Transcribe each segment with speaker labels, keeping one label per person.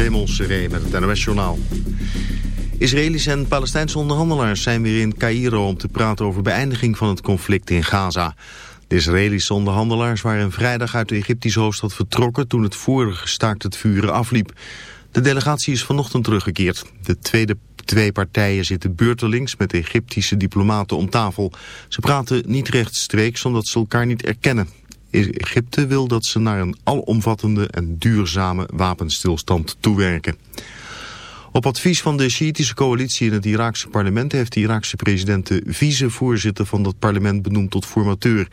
Speaker 1: Raymond Seré met het NOS-journaal. Israëlische en Palestijnse onderhandelaars zijn weer in Cairo om te praten over beëindiging van het conflict in Gaza. De Israëlische onderhandelaars waren vrijdag uit de Egyptische hoofdstad vertrokken toen het vorige staakt het vuren afliep. De delegatie is vanochtend teruggekeerd. De tweede twee partijen zitten beurtelings met Egyptische diplomaten om tafel. Ze praten niet rechtstreeks omdat ze elkaar niet erkennen. Egypte wil dat ze naar een alomvattende en duurzame wapenstilstand toewerken. Op advies van de Shiïtische coalitie in het Iraakse parlement heeft de Iraakse president de vicevoorzitter van dat parlement benoemd tot formateur.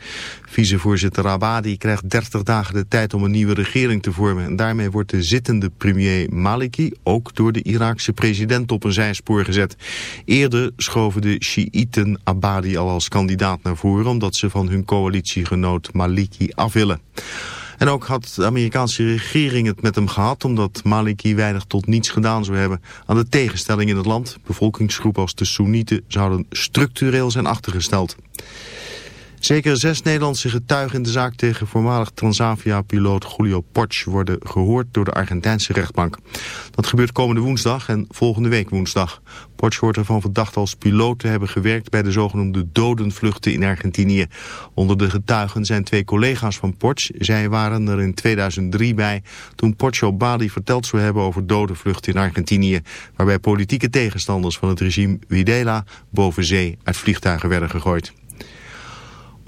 Speaker 1: Vicevoorzitter Rabadi krijgt 30 dagen de tijd om een nieuwe regering te vormen. En daarmee wordt de zittende premier Maliki ook door de Iraakse president op een zijspoor gezet. Eerder schoven de Shiiten Abadi al als kandidaat naar voren omdat ze van hun coalitiegenoot Maliki af willen. En ook had de Amerikaanse regering het met hem gehad... omdat Maliki weinig tot niets gedaan zou hebben aan de tegenstelling in het land. Bevolkingsgroepen als de Soenieten zouden structureel zijn achtergesteld. Zeker zes Nederlandse getuigen in de zaak tegen voormalig Transavia-piloot Julio Porch worden gehoord door de Argentijnse rechtbank. Dat gebeurt komende woensdag en volgende week woensdag. Porch wordt ervan verdacht als piloot te hebben gewerkt bij de zogenoemde dodenvluchten in Argentinië. Onder de getuigen zijn twee collega's van Porch. Zij waren er in 2003 bij toen Porch Bali verteld zou hebben over dodenvluchten in Argentinië. Waarbij politieke tegenstanders van het regime Videla boven zee uit vliegtuigen werden gegooid.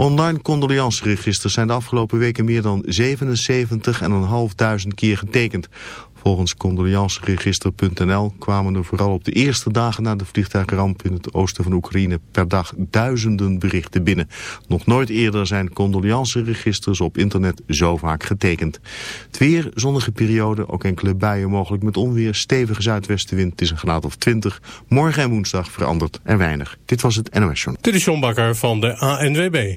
Speaker 1: Online condoleanceregisters zijn de afgelopen weken meer dan 77.500 keer getekend. Volgens condoleanceregister.nl kwamen er vooral op de eerste dagen na de vliegtuigramp in het oosten van Oekraïne per dag duizenden berichten binnen. Nog nooit eerder zijn condoleanceregisters op internet zo vaak getekend. Het weer, zonnige periode, ook enkele buien mogelijk met onweer, stevige zuidwestenwind, het is een graad of 20. Morgen en woensdag verandert er weinig. Dit was het NOS Journal.
Speaker 2: Dit is John Bakker van de ANWB.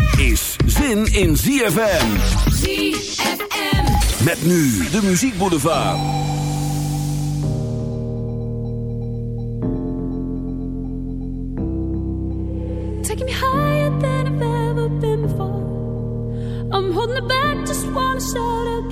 Speaker 3: Is zin in ZFM.
Speaker 4: ZFM.
Speaker 3: Met nu de Muziek Boulevard.
Speaker 4: Taking me higher than I've ever been before. I'm holding it back, just wanna shout out,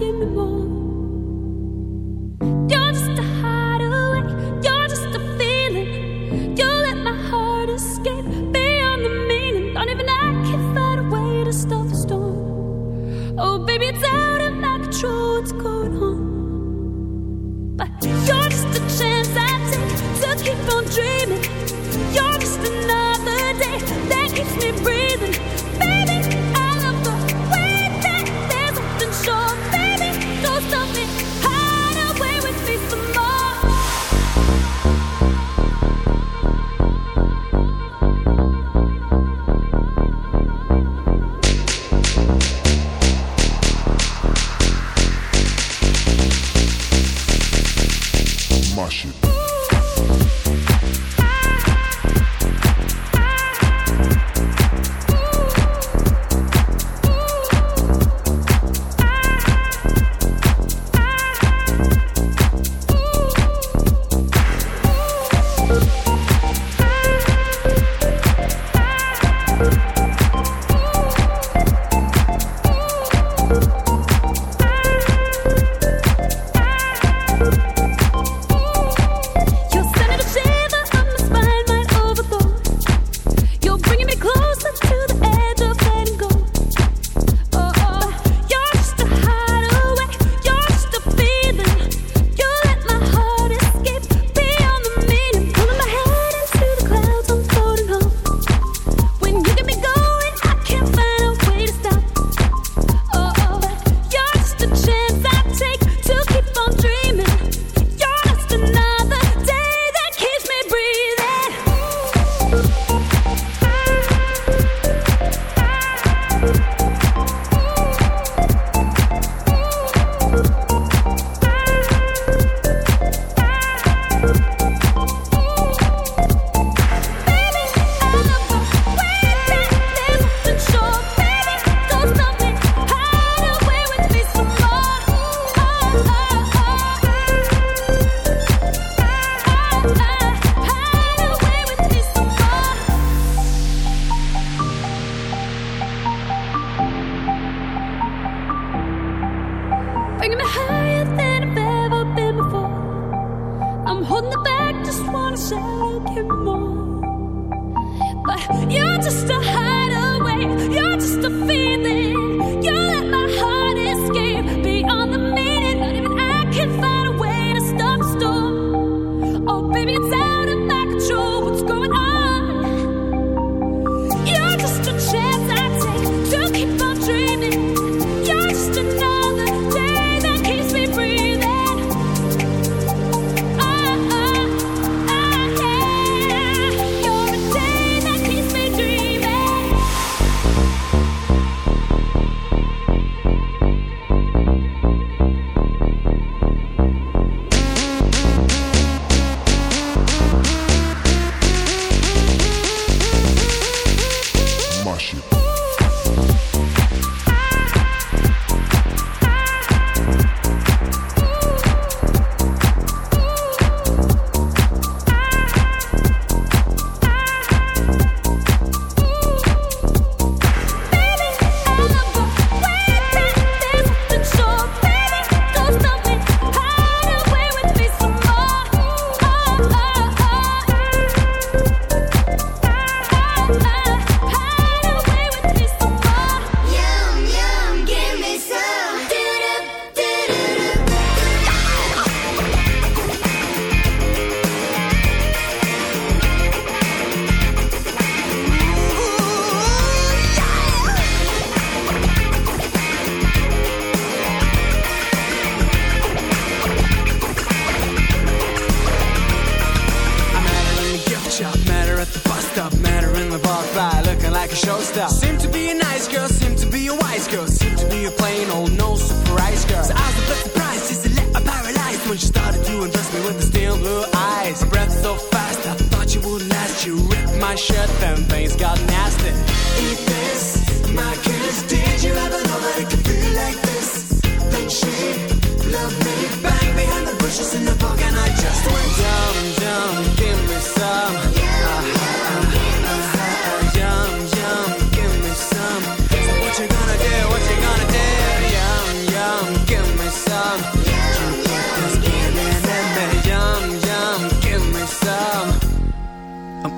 Speaker 4: dreaming.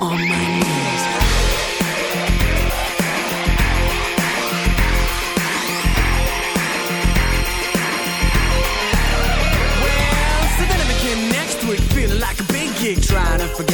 Speaker 5: on
Speaker 6: my knees.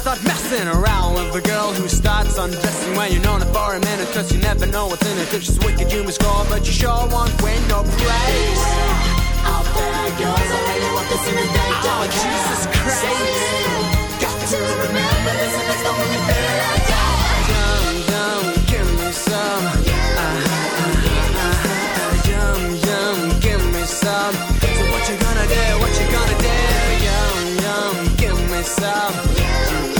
Speaker 6: start messing around with a girl who starts undressing when you're known for a minute. Cause you never know what's in it. If she's wicked, you must call, but you sure won't win no place Beware, out there girls, I really want this in the day. Oh, Jesus care. Christ. Still, got to remember this, and that's the only thing I got. Dumb, dumb, give me some. Yeah. Uh-huh. yourself. You.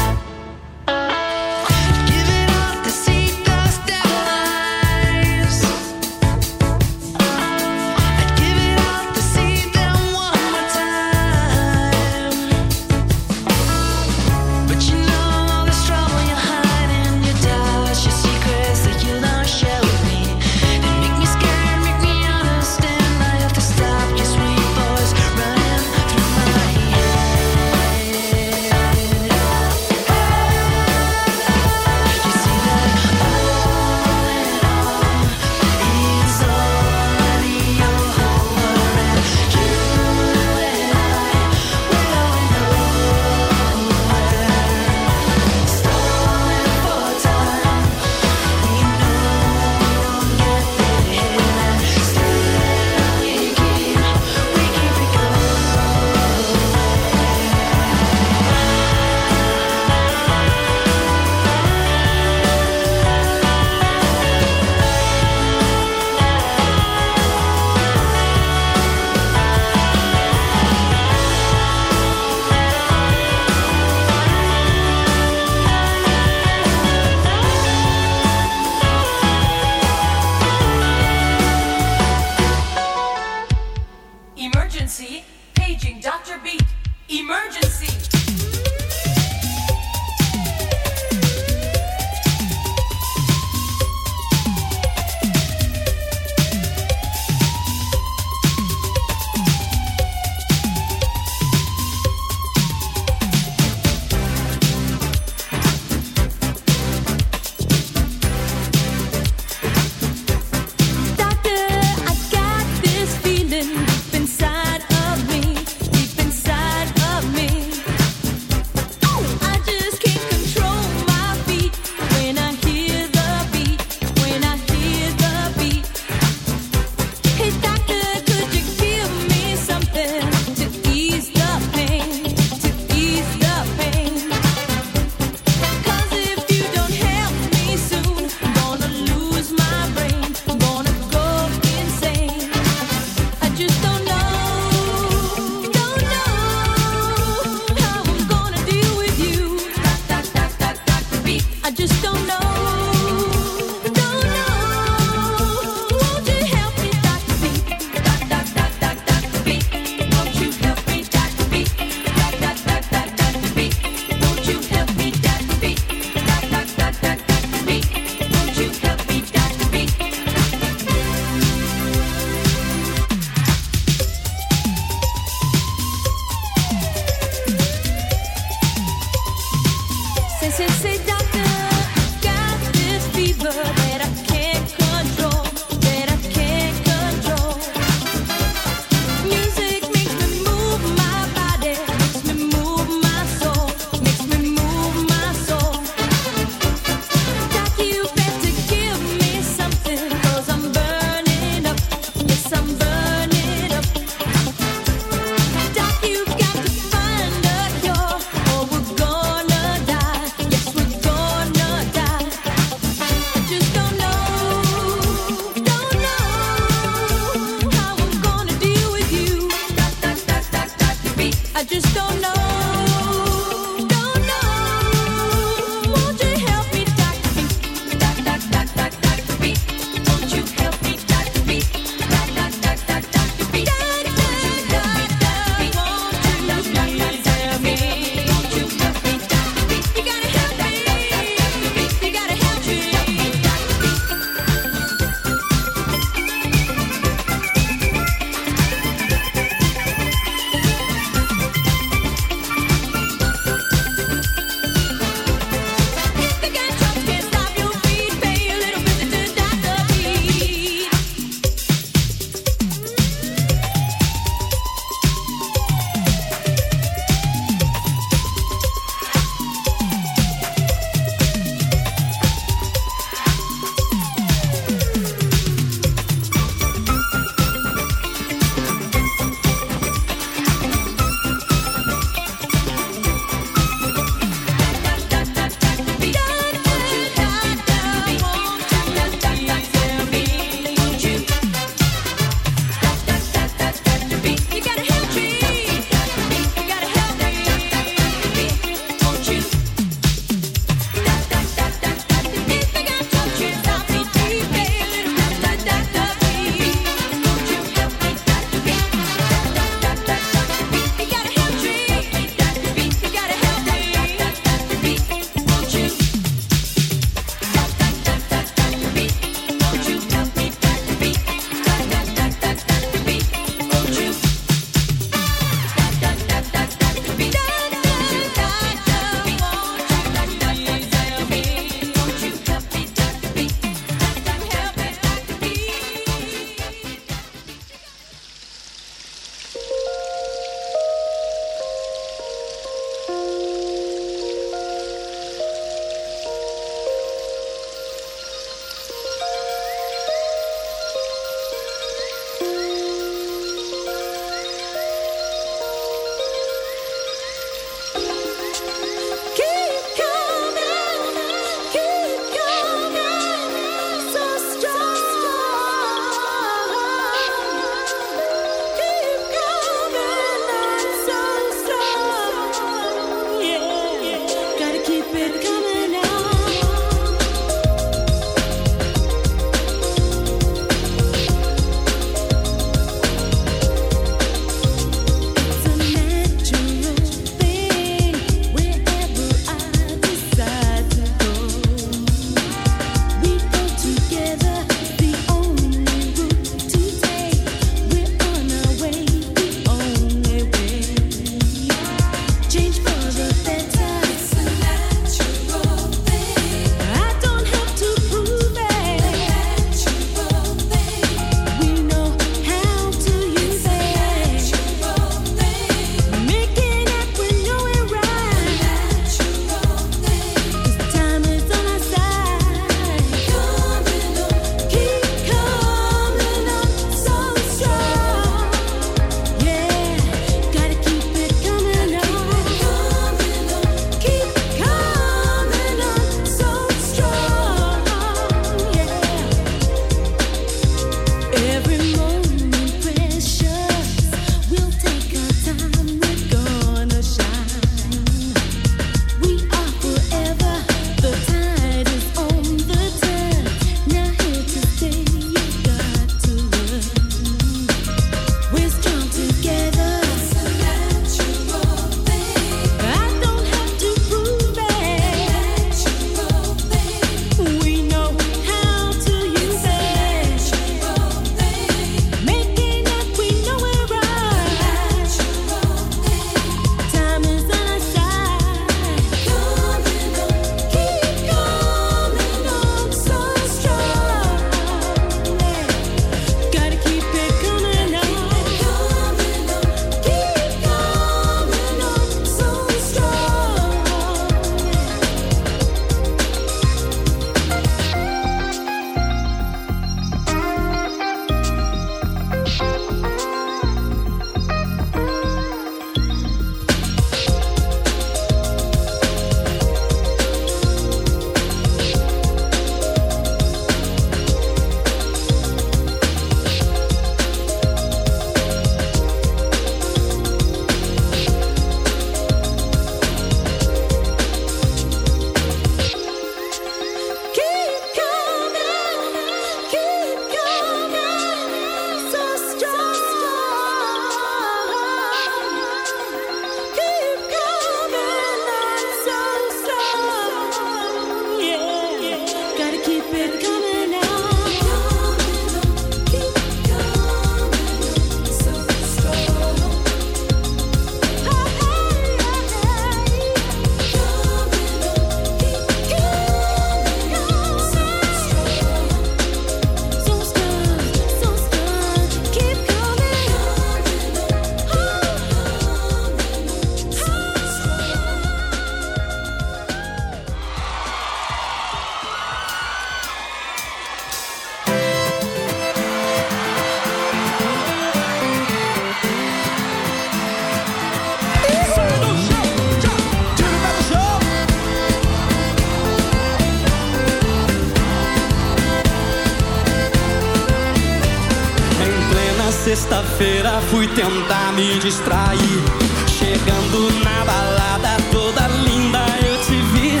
Speaker 7: Fui tentar me distrair. Chegando na balada toda linda eu te vi.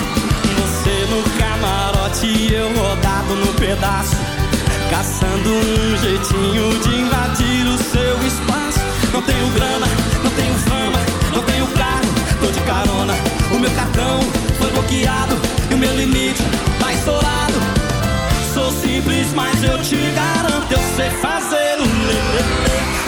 Speaker 7: Você no camarote e eu rodado no pedaço. Caçando um jeitinho de invadir o seu espaço. Não tenho grana, não tenho fama, não tenho carro, tô de carona. O meu cartão foi bloqueado e o meu limite tá estourado. Sou simples, mas eu te garanto, eu sei fazer o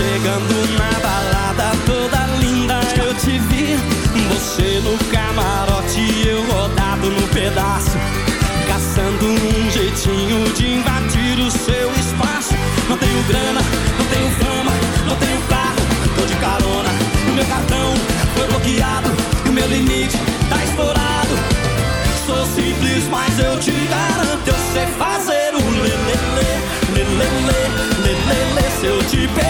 Speaker 7: Chegando na balada toda linda eu te vi. Você no camarote eu rodado no pedaço. Caçando um jeitinho de invadir o seu espaço. Não tenho grana, não tenho fama, não tenho carro, tô de carona. O meu cartão foi bloqueado e o meu limite tá estourado. Sou simples, mas eu te garanto, eu sei fazer o lelele, lelele, lelele. Se eu te pegar,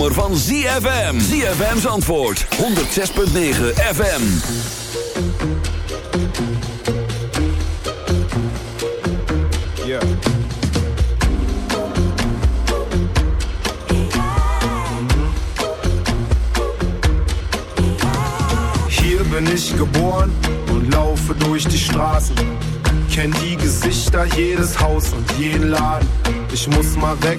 Speaker 8: zomer van
Speaker 3: ZFM. ZFM's antwoord. 106.9 FM.
Speaker 9: Yeah. Hier bin ich geboren und laufe durch die Straßen. Kenn die Gesichter, jedes Haus und jeden Laden. Ich muss mal weg,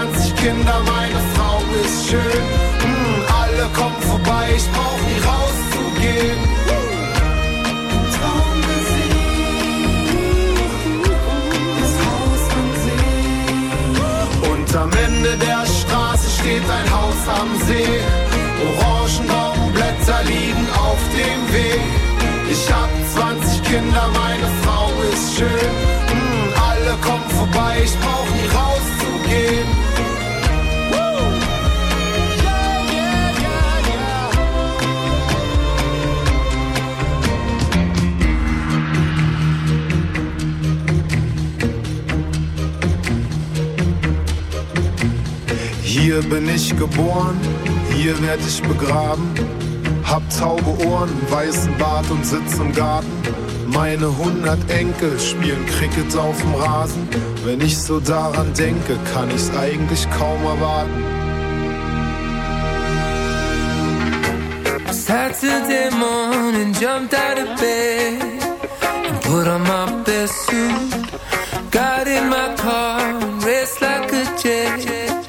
Speaker 9: Kinder, meine Frau ist schön. Mm, alle kommen vorbei, ich brauch nie rauszugehen. Und am Ende der Straße steht ein Haus am See. Orangenbaumblätter Hier bin ich geboren, hier werd ich begraben. Hab taube Ohren, weißen Bart und sitz im Garten. Meine hundert Enkel spielen Cricket auf dem Rasen. Wenn ich so daran denke, kann ich's eigentlich kaum erwarten.
Speaker 10: Saturday morning, jumped out of bed and put on my best suit. Got in my car and raced like a jet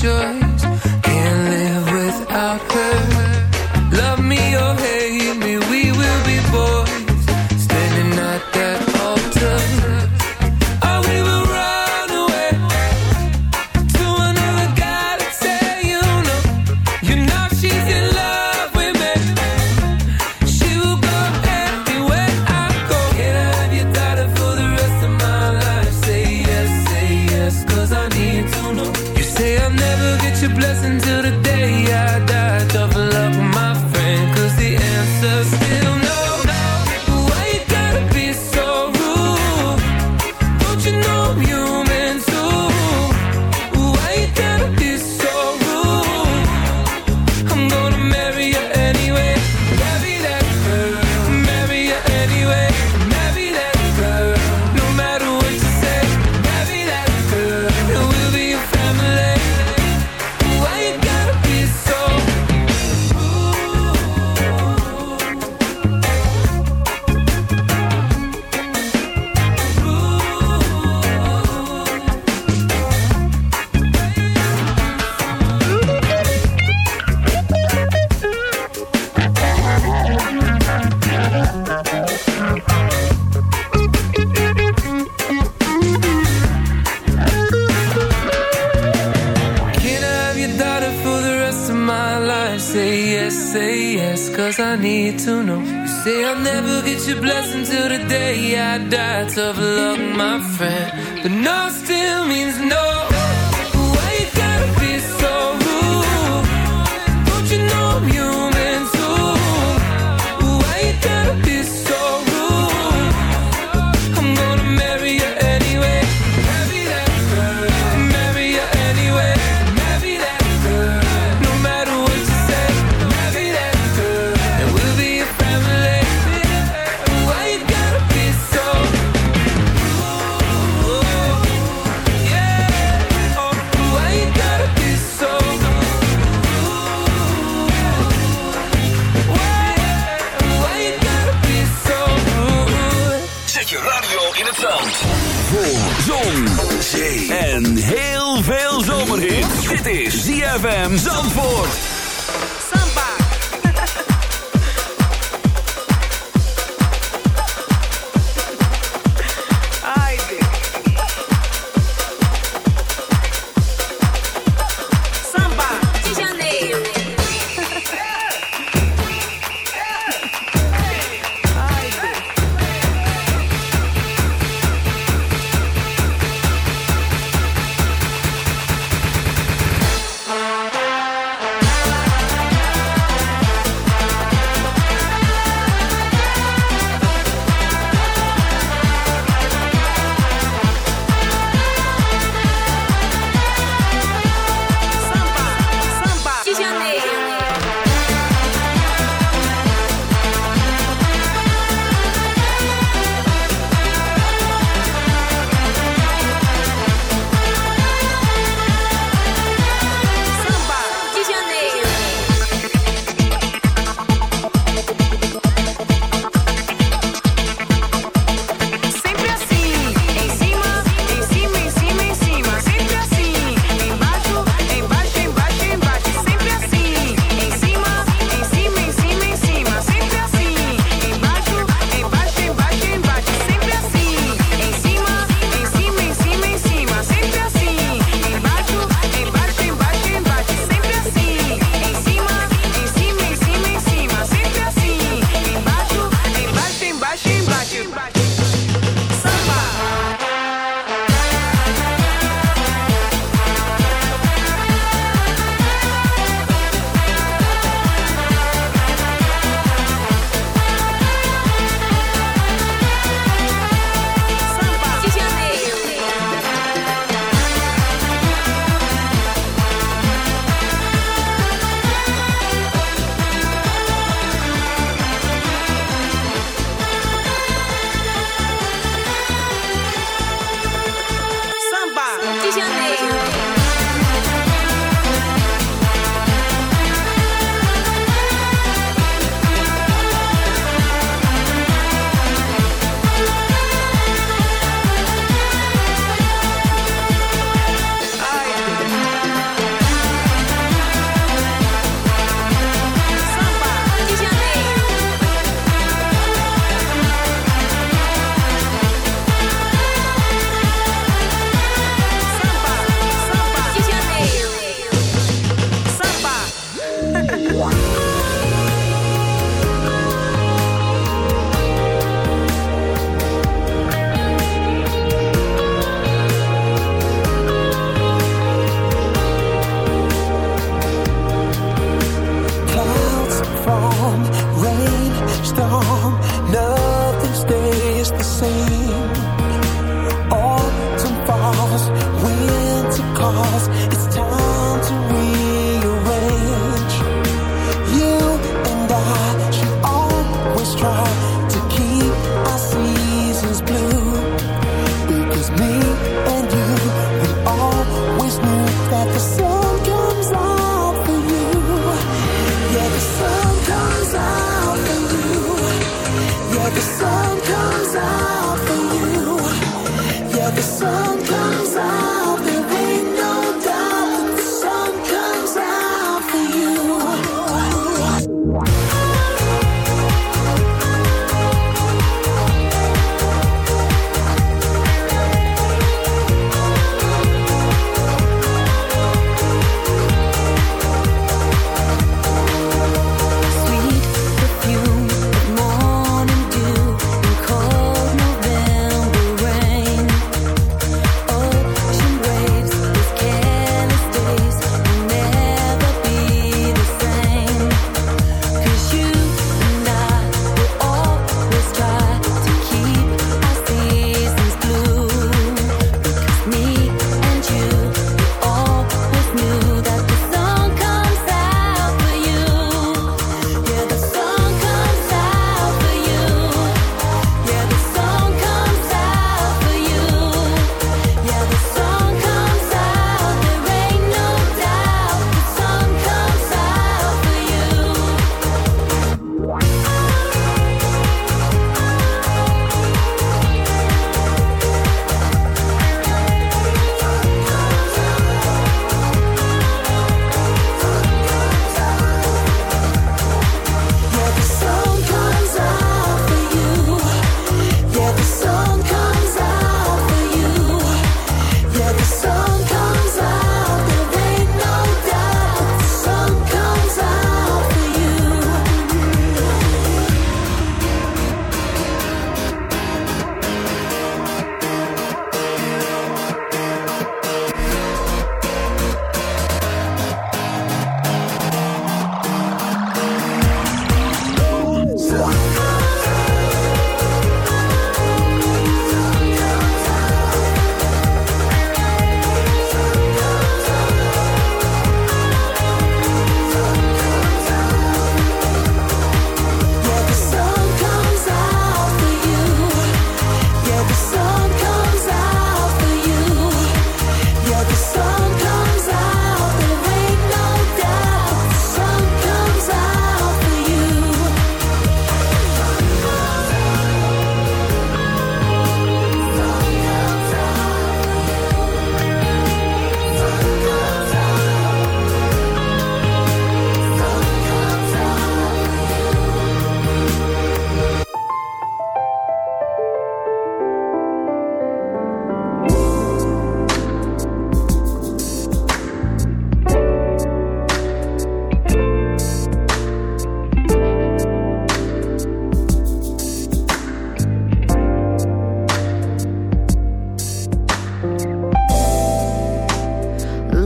Speaker 11: sure.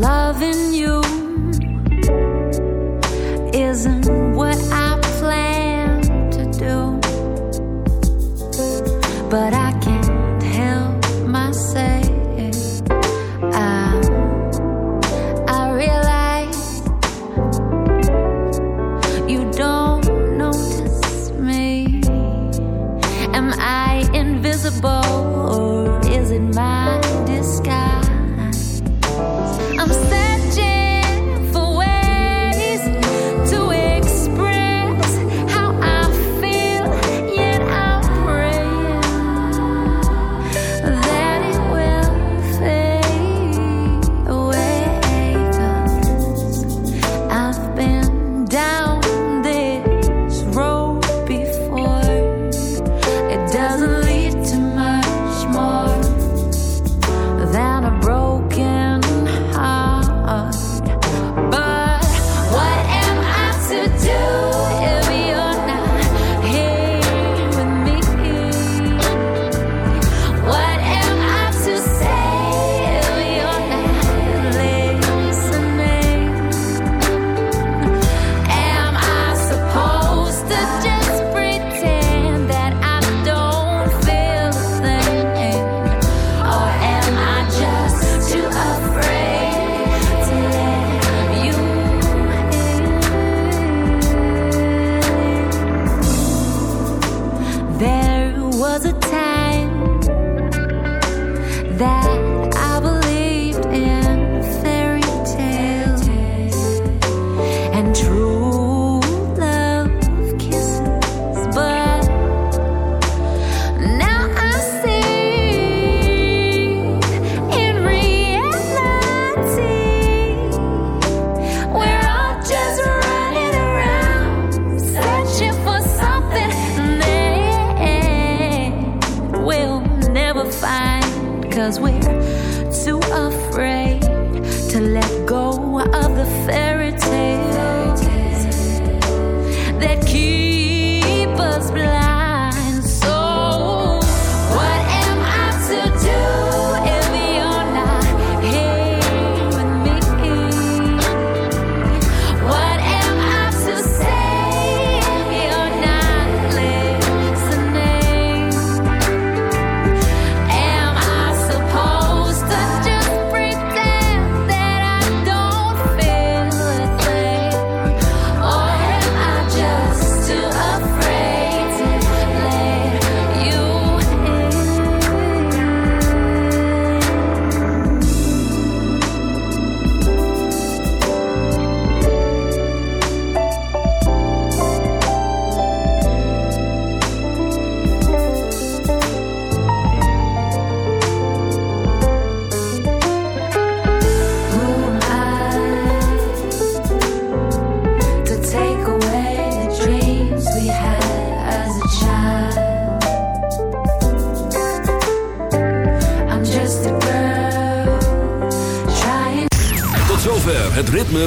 Speaker 4: loving you